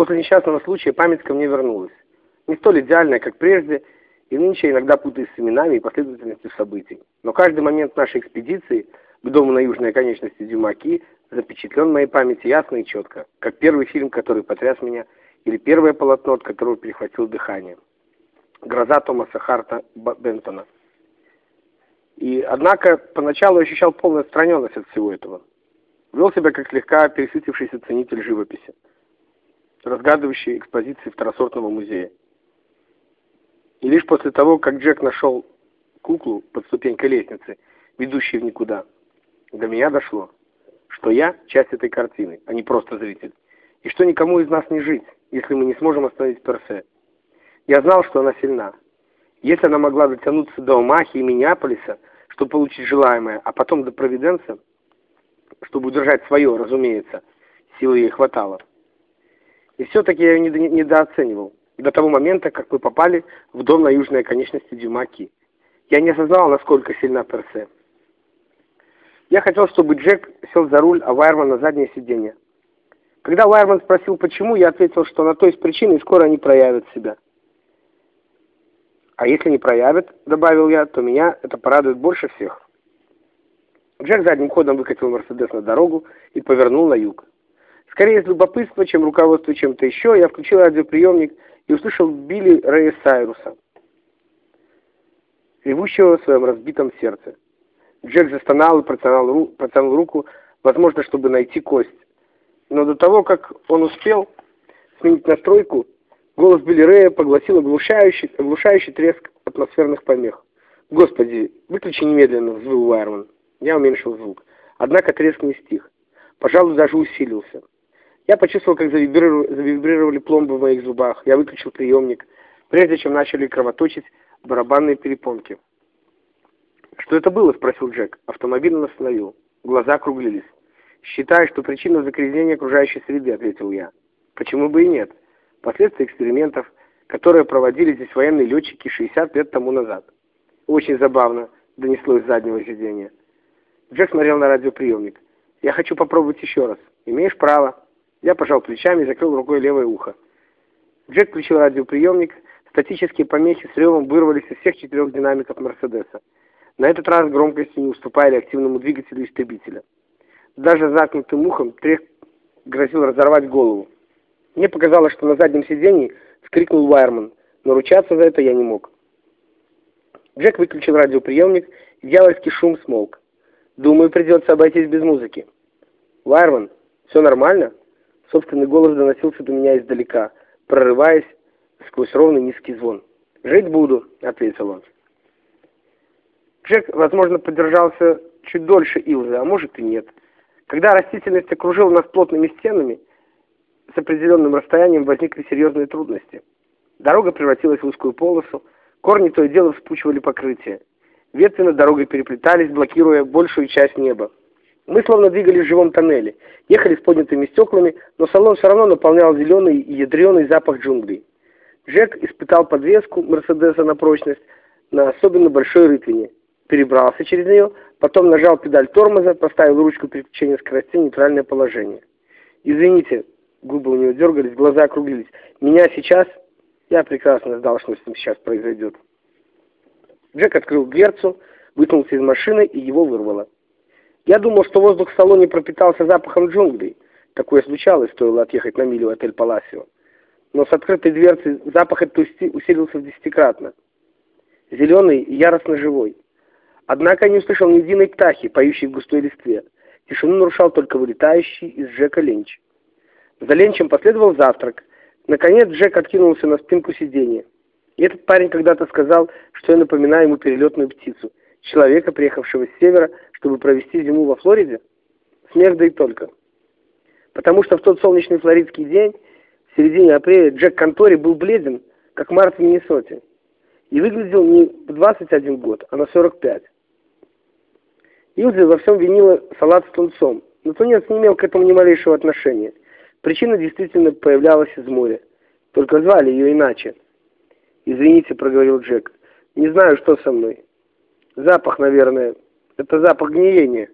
После несчастного случая память ко мне вернулась. Не столь идеальная, как прежде, и нынче иногда путаюсь с именами и последовательностью событий. Но каждый момент нашей экспедиции к дому на южной оконечности Дюмаки запечатлен в моей памяти ясно и четко, как первый фильм, который потряс меня, или первое полотно, от которого перехватил дыхание. «Гроза» Томаса Харта Бентона. И, однако, поначалу ощущал полную отстраненность от всего этого. Вел себя как слегка пересытившийся ценитель живописи, разгадывающий экспозиции второсортного музея. И лишь после того, как Джек нашел куклу под ступенькой лестницы, ведущей в никуда, до меня дошло, что я часть этой картины, а не просто зритель, и что никому из нас не жить, если мы не сможем остановить Персе. Я знал, что она сильна. Если она могла дотянуться до Омахи и Миннеаполиса, чтобы получить желаемое, а потом до Провиденса, чтобы удержать свое, разумеется, силы ей хватало. И все-таки я ее недооценивал, до того момента, как мы попали в дом на южной оконечности Дюмаки. Я не осознал, насколько сильна Персе. Я хотел, чтобы Джек сел за руль, а Вайерман на заднее сиденье. Когда Вайерман спросил, почему, я ответил, что на то есть причина, и скоро они проявят себя. А если не проявят, добавил я, то меня это порадует больше всех. Джек задним ходом выкатил Мерседес на дорогу и повернул на юг. Скорее из любопытства, чем руководство чем-то еще, я включил радиоприемник и услышал Билли Рэя Сайруса, ревущего в своем разбитом сердце. Джек застонал и протянул, протянул руку, возможно, чтобы найти кость. Но до того, как он успел сменить настройку, Голос Билли Рэя поглотил оглушающий, оглушающий треск атмосферных помех. «Господи, выключи немедленно!» — взвыл Вайерман. Я уменьшил звук. Однако треск не стих. Пожалуй, даже усилился. Я почувствовал, как завибрировали, завибрировали пломбы в моих зубах. Я выключил приемник, прежде чем начали кровоточить барабанные перепонки. «Что это было?» — спросил Джек. Автомобиль он остановил. Глаза округлились. «Считаю, что причина загрязнения окружающей среды», — ответил я. «Почему бы и нет?» последствия экспериментов, которые проводили здесь военные летчики 60 лет тому назад. Очень забавно, донеслось с заднего сиденья. Джек смотрел на радиоприемник. «Я хочу попробовать еще раз. Имеешь право». Я пожал плечами и закрыл рукой левое ухо. Джек включил радиоприемник. Статические помехи с ревом вырвались из всех четырех динамиков Мерседеса. На этот раз громкости не уступали активному двигателю истребителя. Даже заткнутым ухом треск грозил разорвать голову. Мне показалось, что на заднем сиденье вскрикнул Вайерман, но ручаться за это я не мог. Джек выключил радиоприемник, и дьявольский шум смолк. «Думаю, придется обойтись без музыки». «Вайерман, все нормально?» Собственный голос доносился до меня издалека, прорываясь сквозь ровный низкий звон. «Жить буду», — ответил он. Джек, возможно, подержался чуть дольше Илзы, а может и нет. Когда растительность окружила нас плотными стенами, с определенным расстоянием возникли серьезные трудности. Дорога превратилась в узкую полосу, корни то и дело вспучивали покрытие. Ветви над дорогой переплетались, блокируя большую часть неба. Мы словно двигались в живом тоннеле, ехали с поднятыми стеклами, но салон все равно наполнял зеленый и ядреный запах джунглей. Джек испытал подвеску Мерседеса на прочность на особенно большой рытвине, перебрался через нее, потом нажал педаль тормоза, поставил ручку переключения скорости в нейтральное положение. «Извините», Губы у него дергались, глаза округлились. Меня сейчас... Я прекрасно знал, что с ним сейчас произойдет. Джек открыл дверцу, вытянулся из машины и его вырвало. Я думал, что воздух в салоне пропитался запахом джунглей. Такое случалось, стоило отъехать на милю отель Паласио. Но с открытой дверцей запах этот усилился в десятикратно. Зеленый и яростно живой. Однако не услышал ни единой птахи, поющей в густой листве. Тишину нарушал только вылетающий из Джека Ленч. За ленчем последовал завтрак. Наконец Джек откинулся на спинку сиденья. И этот парень когда-то сказал, что я напоминаю ему перелетную птицу, человека, приехавшего с севера, чтобы провести зиму во Флориде. Смех да и только. Потому что в тот солнечный флоридский день, в середине апреля, Джек Контори был бледен, как март в Миннесоте. И выглядел не в 21 год, а на 45. Илзи во всем винила салат с тунцом, но тунец не имел к этому ни малейшего отношения. Причина действительно появлялась из моря. Только звали ее иначе. «Извините», — проговорил Джек. «Не знаю, что со мной. Запах, наверное. Это запах гниения».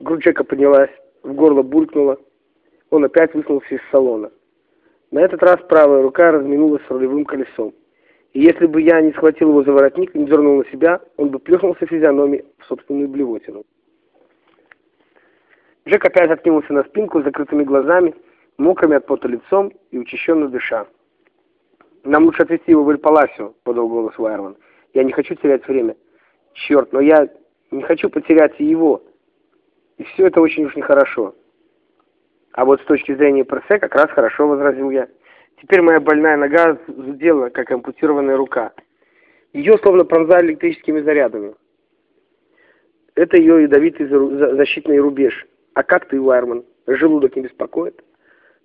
Грудь Джека поднялась, в горло булькнуло. Он опять высунулся из салона. На этот раз правая рука разминулась с рулевым колесом. И если бы я не схватил его за воротник и не дернул на себя, он бы плюхнулся физиономией в собственную блевотину. Джек опять откинулся на спинку с закрытыми глазами, мокрыми от пота лицом и учащенно дыша. «Нам лучше отвезти его в Эль-Паласио», — подал голос Вайерман. «Я не хочу терять время». «Черт, но я не хочу потерять и его. И все это очень уж нехорошо». «А вот с точки зрения Персе как раз хорошо», — возразил я. «Теперь моя больная нога зудела, как ампутированная рука. Ее словно пронзали электрическими зарядами. Это ее ядовитый защитный рубеж. А как ты, Уайерман? Желудок не беспокоит?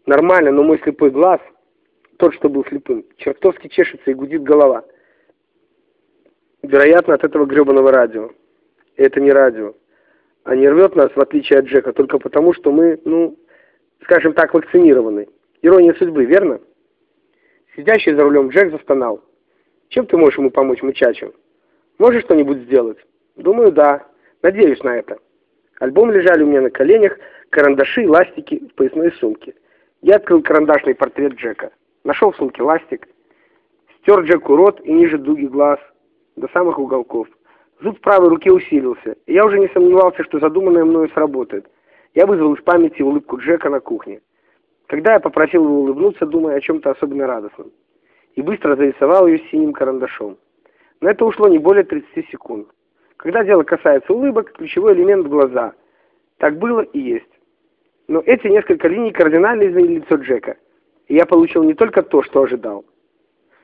Нормально, но мой слепой глаз, тот, что был слепым, чертовски чешется и гудит голова. Вероятно, от этого гребаного радио. Это не радио. А не рвет нас, в отличие от Джека, только потому, что мы, ну, скажем так, вакцинированы. Ирония судьбы, верно? Сидящий за рулем Джек застонал. Чем ты можешь ему помочь, мучачу? Можешь что-нибудь сделать? Думаю, да. Надеюсь на это. Альбом лежали у меня на коленях, карандаши ластики в поясной сумке. Я открыл карандашный портрет Джека. Нашел в сумке ластик. Стер Джеку рот и ниже дуги глаз, до самых уголков. Зуб правой руки усилился, и я уже не сомневался, что задуманное мною сработает. Я вызвал из памяти улыбку Джека на кухне. Когда я попросил его улыбнуться, думая о чем-то особенно радостном. И быстро зарисовал ее синим карандашом. На это ушло не более 30 секунд. Когда дело касается улыбок, ключевой элемент – глаза. Так было и есть. Но эти несколько линий кардинально изменили лицо Джека. И я получил не только то, что ожидал.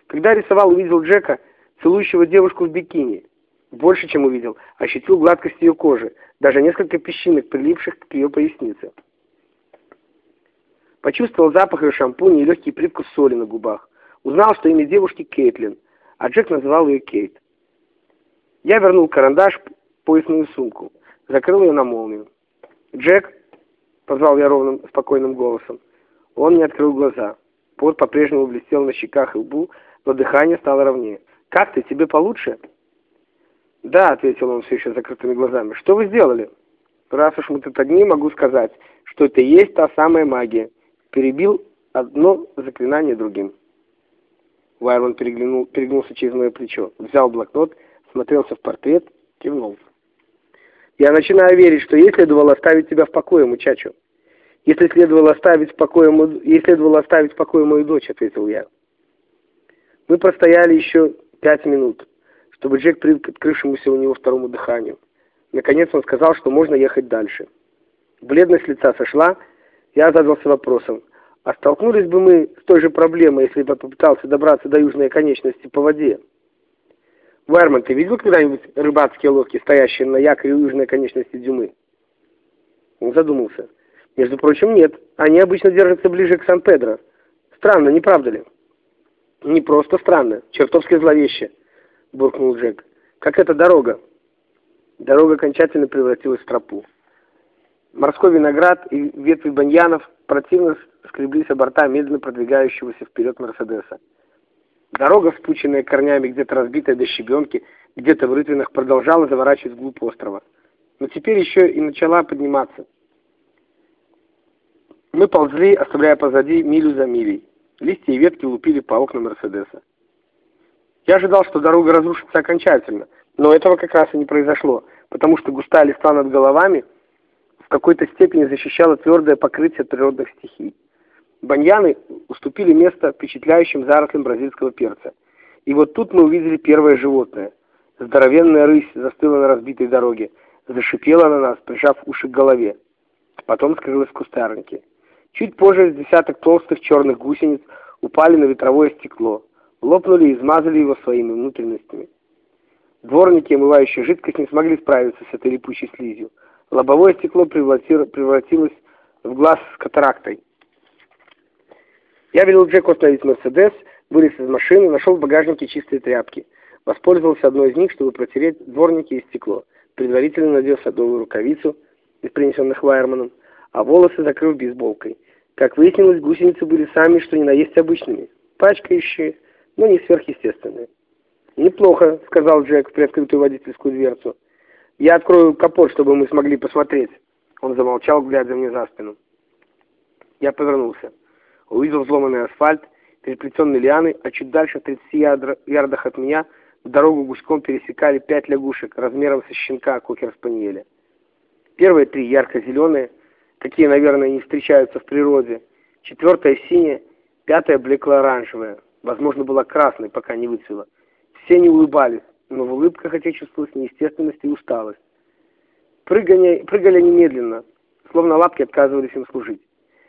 Когда рисовал, увидел Джека, целующего девушку в бикини. Больше, чем увидел, ощутил гладкость ее кожи, даже несколько песчинок, прилипших к ее пояснице. Почувствовал запах ее шампуня и легкий привкус соли на губах. Узнал, что имя девушки Кейтлин, а Джек называл ее Кейт. Я вернул карандаш в поясную сумку, закрыл ее на молнию. «Джек!» — позвал я ровным, спокойным голосом. Он не открыл глаза. Пот по-прежнему блестел на щеках и лбу, но дыхание стало ровнее. «Как ты? Тебе получше?» «Да», — ответил он все еще закрытыми глазами. «Что вы сделали?» «Раз уж мы тут одни, могу сказать, что это и есть та самая магия». Перебил одно заклинание другим. Вайрон переглянул, перегнулся через мое плечо, взял блокнот смотрелся в портрет, кивнул. «Я начинаю верить, что ей следовало оставить тебя в покое, мучачу. Если следовало оставить в покое, ей следовало оставить в покое мою дочь», — ответил я. Мы простояли еще пять минут, чтобы Джек привык к открывшемуся у него второму дыханию. Наконец он сказал, что можно ехать дальше. Бледность лица сошла, я задался вопросом, а столкнулись бы мы с той же проблемой, если бы попытался добраться до южной оконечности по воде? Вайерман, ты видел когда-нибудь рыбацкие лодки, стоящие на якоре у южной конечности Дюмы? Он задумался. Между прочим, нет. Они обычно держатся ближе к Сан-Педро. Странно, не правда ли? Не просто странно, чертовски зловеще, буркнул Джек. Как эта дорога? Дорога окончательно превратилась в тропу. Морской виноград и ветви баньянов противно скреблись о борта медленно продвигающегося вперед Мерседеса. Дорога, спученная корнями, где-то разбитая до щебенки, где-то в рытвинах, продолжала заворачивать вглубь острова. Но теперь еще и начала подниматься. Мы ползли, оставляя позади милю за милей. Листья и ветки лупили по окнам Мерседеса. Я ожидал, что дорога разрушится окончательно, но этого как раз и не произошло, потому что густая листва над головами в какой-то степени защищала твердое покрытие природных стихий. Баньяны уступили место впечатляющим зарослям бразильского перца. И вот тут мы увидели первое животное. Здоровенная рысь застыла на разбитой дороге, зашипела на нас, прижав уши к голове. Потом скрылась в кустарнике. Чуть позже с десяток толстых черных гусениц упали на ветровое стекло, лопнули и измазали его своими внутренностями. Дворники, омывающие жидкость, не смогли справиться с этой липучей слизью. Лобовое стекло превратилось в глаз с катарактой. Я велел Джеку остановить Мерседес, вылез из машины, нашел в багажнике чистые тряпки. Воспользовался одной из них, чтобы протереть дворники и стекло. Предварительно надел садовую рукавицу из принесенных Вайерманом, а волосы закрыл бейсболкой. Как выяснилось, гусеницы были сами, что ни на есть обычными, пачкающие, но не сверхъестественные. «Неплохо», — сказал Джек в приоткрытую водительскую дверцу. «Я открою капот, чтобы мы смогли посмотреть». Он замолчал, глядя мне за спину. Я повернулся. Увидел взломанный асфальт, переплетенный лианы, а чуть дальше, в 30 ярдах от меня, дорогу гуськом пересекали пять лягушек размером со щенка кокер-спаниеля. Первые три ярко-зеленые, такие, наверное, не встречаются в природе. Четвертая синяя, пятая блекло-оранжевая, возможно, была красной, пока не выцвела. Все не улыбались, но в улыбках этой чувствовалась неестественность и усталость. Прыгали, прыгали немедленно, словно лапки отказывались им служить.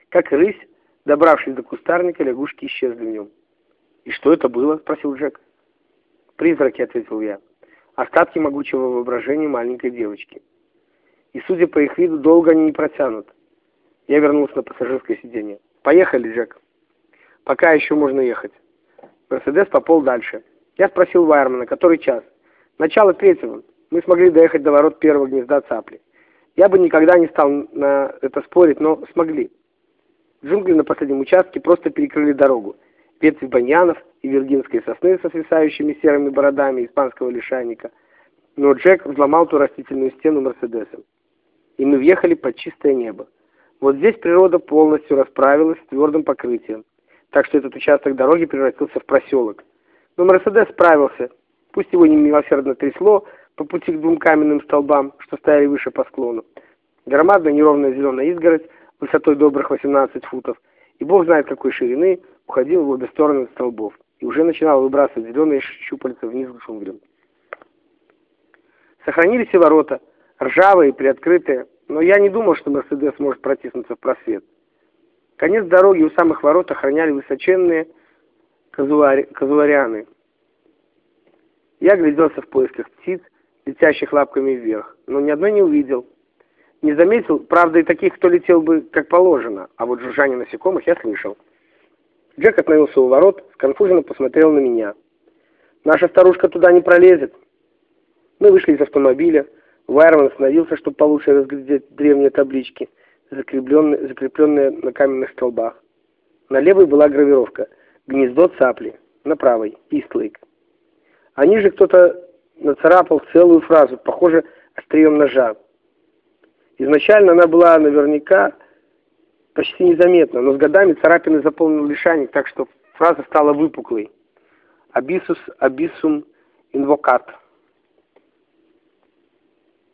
Как рысь, добравшись до кустарника, лягушки исчезли в нем. «И что это было?» — спросил Джек. «Призраки», — ответил я. «Остатки могучего воображения маленькой девочки. И, судя по их виду, долго они не протянут». Я вернулся на пассажирское сиденье. «Поехали, Джек». «Пока еще можно ехать». Мерседес попол дальше. Я спросил Вайермана, который час. Начало третьего. Мы смогли доехать до ворот первого гнезда цапли. Я бы никогда не стал на это спорить, но смогли. Джунгли на последнем участке просто перекрыли дорогу. Ветви баньянов и виргинской сосны со свисающими серыми бородами испанского лишайника. Но Джек взломал ту растительную стену Мерседесом. И мы въехали под чистое небо. Вот здесь природа полностью расправилась с твердым покрытием, так что этот участок дороги превратился в проселок. Но Мерседес справился, пусть его немилосердно трясло по пути к двум каменным столбам, что стояли выше по склону. Громадная неровная зеленая изгородь высотой добрых 18 футов, и бог знает какой ширины, уходил в обе стороны от столбов, и уже начинал выбрасывать зеленые щупальца вниз к джунглям. Сохранились и ворота, ржавые, приоткрытые, но я не думал, что Мерседес может протиснуться в просвет. Конец дороги у самых ворот охраняли высоченные казуари... казуарианы. Я гляделся в поисках птиц, летящих лапками вверх, но ни одной не увидел. Не заметил, правда, и таких, кто летел бы как положено, а вот жужжание насекомых я слышал. Джек остановился у ворот, сконфуженно посмотрел на меня. «Наша старушка туда не пролезет». Мы вышли из автомобиля. Вайерман остановился, чтобы получше разглядеть древние таблички, закрепленные, закрепленные на каменных столбах. На левой была гравировка «Гнездо цапли», на правой «Истлейк». А ниже кто-то нацарапал целую фразу, похоже, острием ножа. Изначально она была наверняка почти незаметна, но с годами царапины заполнил лишайник, так что фраза стала выпуклой. «Абисус абисум инвокат».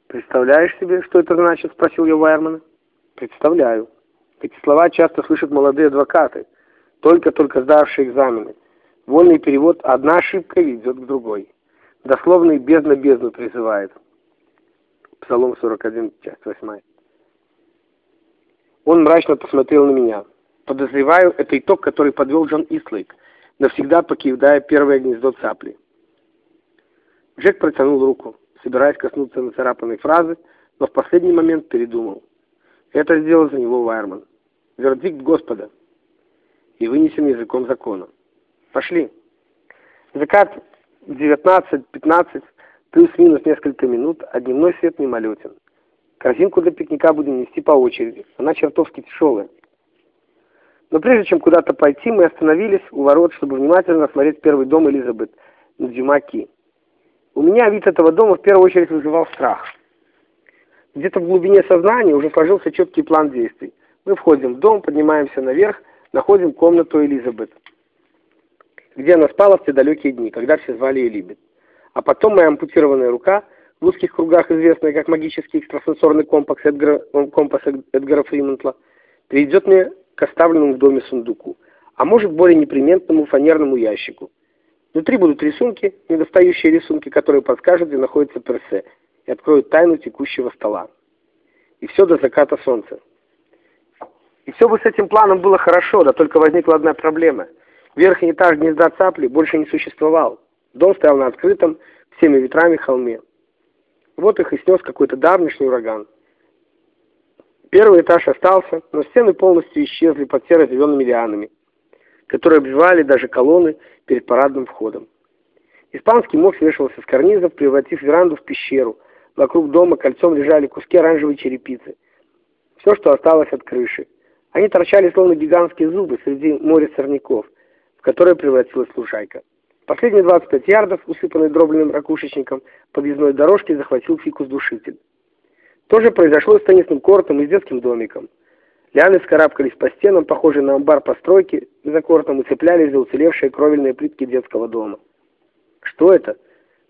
«Представляешь себе, что это значит?» — спросил я Вайермана. «Представляю. Эти слова часто слышат молодые адвокаты, только-только сдавшие экзамены. Вольный перевод «одна ошибка ведет к другой». Дословный «бездна бездну призывает». Псалом 41, часть 8. Он мрачно посмотрел на меня. Подозреваю, это итог, который подвел Джон Ислейк, навсегда покидая первое гнездо цапли. Джек протянул руку, собираясь коснуться нацарапанной фразы, но в последний момент передумал. Это сделал за него Вайерман. Вердикт Господа. И вынесен языком закона. Пошли. Закат 19-15 Плюс-минус несколько минут, а дневной свет мимолетен. Корзинку для пикника будем нести по очереди. Она чертовски тяжелая. Но прежде чем куда-то пойти, мы остановились у ворот, чтобы внимательно осмотреть первый дом Элизабет на Дюмаки. У меня вид этого дома в первую очередь вызывал страх. Где-то в глубине сознания уже сложился четкий план действий. Мы входим в дом, поднимаемся наверх, находим комнату Элизабет, где она спала в те далекие дни, когда все звали ее Либет а потом моя ампутированная рука, в узких кругах известная как магический экстрасенсорный компас Эдгара, компас Эдгара Фримантла, приведет меня к оставленному в доме сундуку, а может более неприметному фанерному ящику. Внутри будут рисунки, недостающие рисунки, которые подскажут, где находится Персе, и откроют тайну текущего стола. И все до заката солнца. И все бы с этим планом было хорошо, да только возникла одна проблема. Верхний этаж гнезда цапли больше не существовал. Дом стоял на открытом, всеми ветрами холме. Вот их и снес какой-то давнишний ураган. Первый этаж остался, но стены полностью исчезли под серо-зелеными лианами, которые обвивали даже колонны перед парадным входом. Испанский мох свешивался с карнизов, превратив веранду в пещеру. Вокруг дома кольцом лежали куски оранжевой черепицы. Все, что осталось от крыши. Они торчали, словно гигантские зубы среди моря сорняков, в которое превратилась лужайка. Последние 25 ярдов, усыпанный дробленым ракушечником подъездной дорожки, захватил фикус-душитель. То же произошло с теннисным кортом и с детским домиком. Лианы вскарабкались по стенам, похожие на амбар постройки, безаккордом и цеплялись за уцелевшие кровельные плитки детского дома. «Что это?»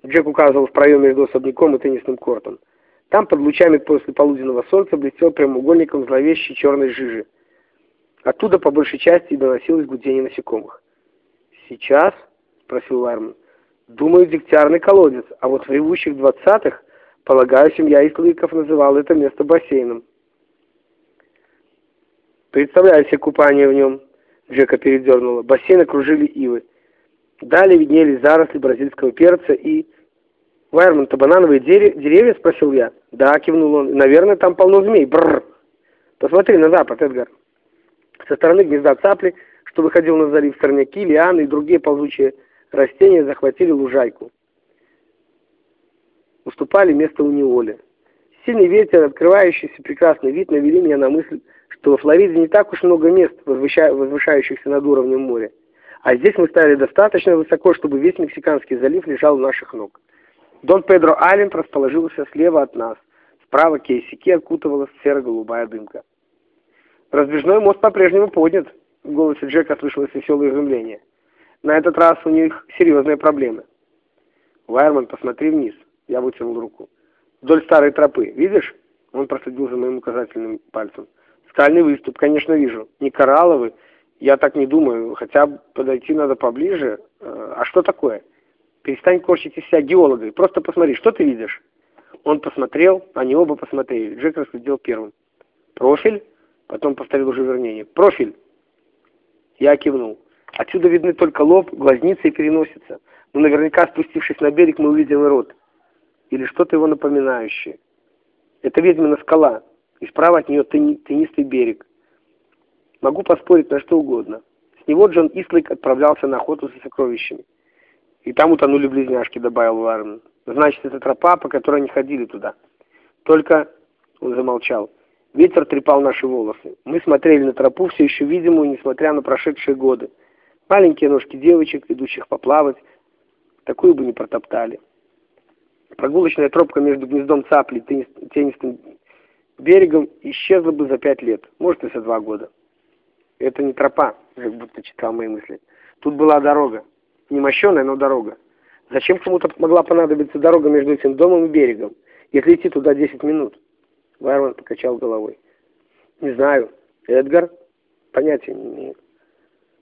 Джек указывал в проем между особняком и теннисным кортом. Там под лучами после полуденного солнца блестел прямоугольником зловещей черной жижи. Оттуда по большей части и доносилось гудение насекомых. «Сейчас?» — спросил Лайерман. «Думаю, дегтярный колодец, а вот в ревущих двадцатых, полагаю, семья Ислыков называла это место бассейном». «Представляю себе купание в нем», — Джека передернула. Бассейн окружили ивы. Далее виднелись заросли бразильского перца и... «Вайерман-то банановые деревья?» — спросил я. «Да», — кивнул он. «Наверное, там полно змей. Бррр!» «Посмотри на запад, Эдгар». Со стороны гнезда цапли, что выходил на залив, сорняки, лианы и другие ползучие растения захватили лужайку. Уступали место у Неоли. Сильный ветер, открывающийся прекрасный вид, навели меня на мысль, что во Флориде не так уж много мест, возвышающихся над уровнем моря. А здесь мы стояли достаточно высоко, чтобы весь Мексиканский залив лежал у наших ног. Дон Педро Айленд расположился слева от нас. Справа Кейсики окутывалась серо-голубая дымка. Раздвижной мост по-прежнему поднят. В голосе Джека слышалось веселое изумление. На этот раз у них серьезные проблемы. Вайерман, посмотри вниз. Я вытянул руку. Вдоль старой тропы. Видишь? Он просадил за моим указательным пальцем. Скальный выступ, конечно, вижу. Не коралловый. Я так не думаю. Хотя подойти надо поближе. Э, а что такое? Перестань корчить из себя геолога. Просто посмотри, что ты видишь? Он посмотрел, они оба посмотрели. Джек рассудил первым. Профиль? Потом повторил уже вернее. Профиль. Я кивнул. Отсюда видны только лоб, глазницы и переносица. Но наверняка, спустившись на берег, мы увидим и рот. Или что-то его напоминающее. Это ведьмина скала, и справа от нее тенистый берег. Могу поспорить на что угодно. С него Джон Ислык отправлялся на охоту за сокровищами. И там утонули близняшки, добавил Варн. Значит, это тропа, по которой они ходили туда. Только... Он замолчал. Ветер трепал наши волосы. Мы смотрели на тропу, все еще видимую, несмотря на прошедшие годы. Маленькие ножки девочек, идущих поплавать, такую бы не протоптали. Прогулочная тропка между гнездом цапли и тенистым берегом исчезла бы за пять лет, может и за два года. Это не тропа, как будто читал мои мысли. Тут была дорога. Не мощеная, но дорога. Зачем кому-то могла понадобиться дорога между этим домом и берегом, если идти туда 10 минут? Вайрон покачал головой. «Не знаю. Эдгар? Понятия не имею.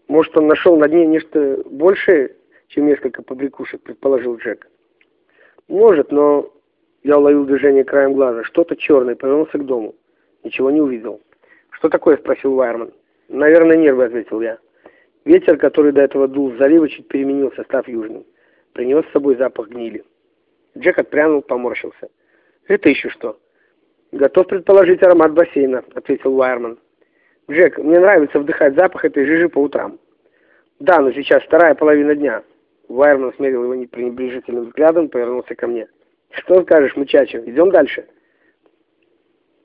Может, он нашел на дне нечто большее, чем несколько побрякушек», предположил Джек. «Может, но...» Я уловил движение краем глаза. Что-то черное, повернулся к дому. Ничего не увидел. «Что такое?» — спросил Вайерман. «Наверное, нервы», — ответил я. Ветер, который до этого дул с залива, чуть переменился, став южным. Принес с собой запах гнили. Джек отпрянул, поморщился. «Это еще что?» «Готов предположить аромат бассейна», — ответил Уайерман. «Джек, мне нравится вдыхать запах этой жижи по утрам». «Да, но сейчас вторая половина дня». Уайерман смерил его пренебрежительным взглядом, повернулся ко мне. «Что скажешь, мучачо? Идем дальше?»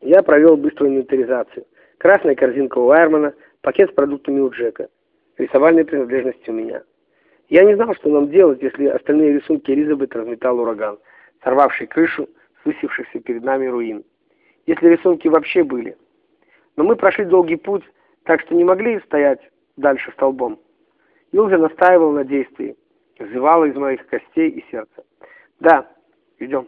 Я провел быструю инвентаризацию. Красная корзинка у Уайермана, пакет с продуктами у Джека. Рисовальные принадлежности у меня. Я не знал, что нам делать, если остальные рисунки Элизабет разметал ураган, сорвавший крышу с перед нами руин если рисунки вообще были. Но мы прошли долгий путь, так что не могли стоять дальше столбом. Илза настаивал на действии, взывала из моих костей и сердца. Да, идем.